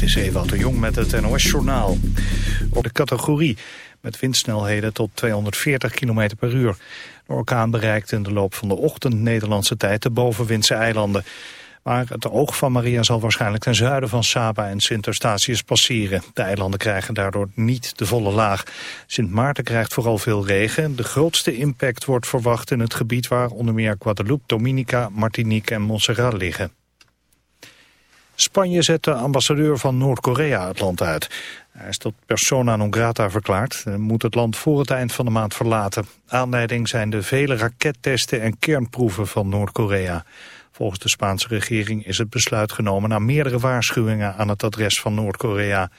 Dit is Ewout de Jong met het NOS-journaal. Op de categorie met windsnelheden tot 240 km per uur. De orkaan bereikt in de loop van de ochtend Nederlandse tijd de bovenwindse eilanden. Maar het oog van Maria zal waarschijnlijk ten zuiden van Saba en Sint Eustatius passeren. De eilanden krijgen daardoor niet de volle laag. Sint Maarten krijgt vooral veel regen. De grootste impact wordt verwacht in het gebied waar onder meer Guadeloupe, Dominica, Martinique en Montserrat liggen. Spanje zet de ambassadeur van Noord-Korea het land uit. Hij is tot persona non grata verklaard en moet het land voor het eind van de maand verlaten. Aanleiding zijn de vele rakettesten en kernproeven van Noord-Korea. Volgens de Spaanse regering is het besluit genomen na meerdere waarschuwingen aan het adres van Noord-Korea.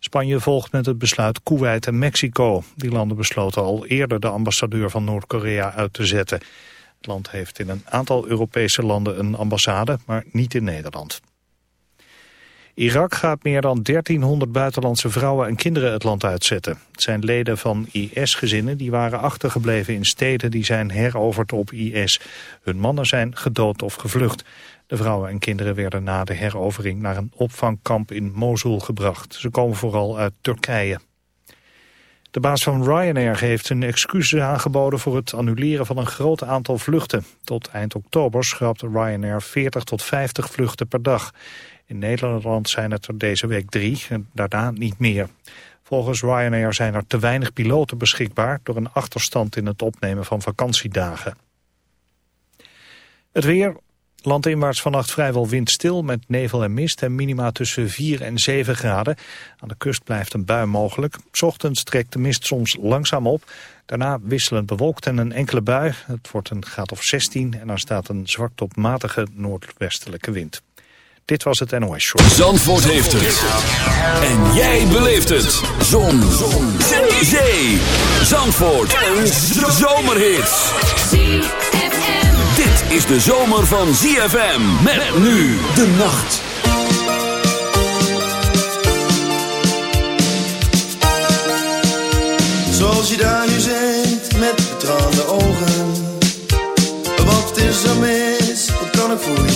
Spanje volgt met het besluit Kuwait en Mexico. Die landen besloten al eerder de ambassadeur van Noord-Korea uit te zetten. Het land heeft in een aantal Europese landen een ambassade, maar niet in Nederland. Irak gaat meer dan 1300 buitenlandse vrouwen en kinderen het land uitzetten. Het zijn leden van IS-gezinnen die waren achtergebleven in steden die zijn heroverd op IS. Hun mannen zijn gedood of gevlucht. De vrouwen en kinderen werden na de herovering naar een opvangkamp in Mosul gebracht. Ze komen vooral uit Turkije. De baas van Ryanair heeft een excuses aangeboden voor het annuleren van een groot aantal vluchten. Tot eind oktober schrapt Ryanair 40 tot 50 vluchten per dag. In Nederland zijn het er deze week drie en daarna niet meer. Volgens Ryanair zijn er te weinig piloten beschikbaar... door een achterstand in het opnemen van vakantiedagen. Het weer, landinwaarts vannacht vrijwel windstil... met nevel en mist en minima tussen 4 en 7 graden. Aan de kust blijft een bui mogelijk. Ochtends trekt de mist soms langzaam op. Daarna wisselend bewolkt en een enkele bui. Het wordt een graad of 16 en er staat een zwak tot matige noordwestelijke wind. Dit was het NOS Show. Zandvoort heeft het. En jij beleeft het. Zon. Zon. Zee. Zandvoort. Een zomerhit. Dit is de zomer van ZFM. Met nu de nacht. Zoals je daar nu zit met betraande ogen. Wat is er mis? Wat kan ik voor je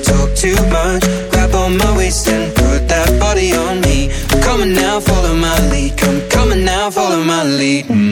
my lead.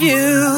You.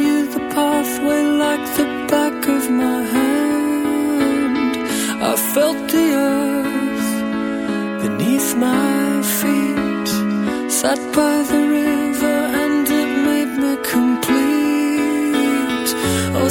Knew the pathway like the back of my hand. I felt the earth beneath my feet. Sat by the river and it made me complete. Oh,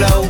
flow